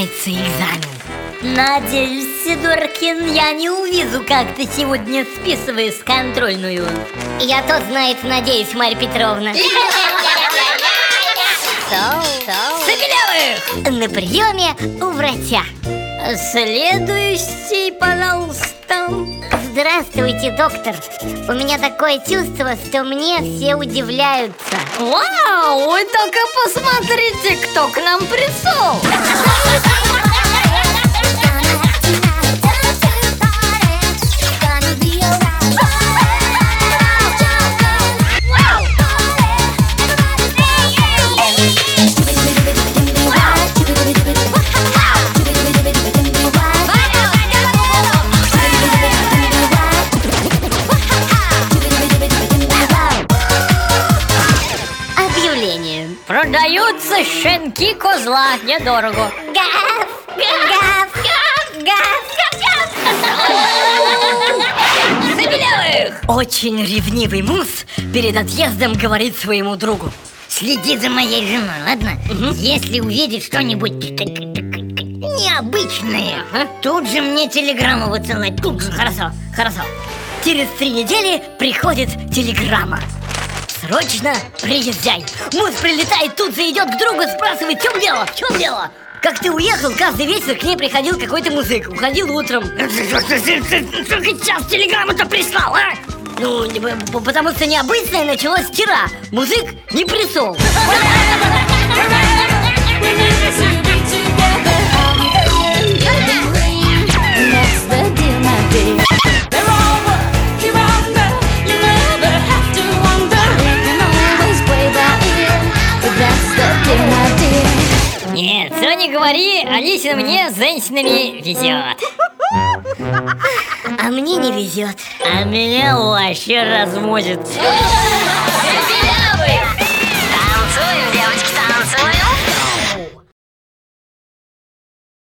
сдается экзамен. Надеюсь, Сидоркин, я не увижу, как ты сегодня списываешь контрольную. Я тот знает, надеюсь, Марья Петровна. Савелевых! На приеме у врача. Следующий, пожалуйста. Здравствуйте, доктор. У меня такое чувство, что мне все удивляются. Вау, вы только посмотрите, кто к нам пришел. Продаются щенки козла недорого. Гав, гав, гав, гав, Савелевых! Очень ревнивый мус перед отъездом говорит своему другу. Следи за моей женой, ладно? Если увидит что-нибудь необычное, тут же мне телеграмму высылать, тут же. Хорошо, хорошо. Через три недели приходит телеграмма. Срочно приезжай. Мус прилетает, тут же идет к другу, спрашивает, в чем дело, в чем дело? Как ты уехал, каждый вечер к ней приходил какой-то музык, уходил утром. Только час телеграмму-то прислал, а? Ну, потому что необычное началось вчера. Музык не пришел. Нет, что не говори, Алисе мне с женщинами везет. А мне не везет. А меня вообще разводит.